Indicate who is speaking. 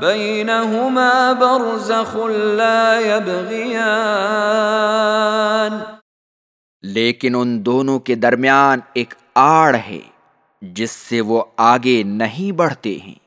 Speaker 1: بينهما برزخ لا يبغيان۔
Speaker 2: لیکن ان دونوں کے درمیان ایک آڑ ہے جس سے وہ آگے نہیں بڑھتے ہیں۔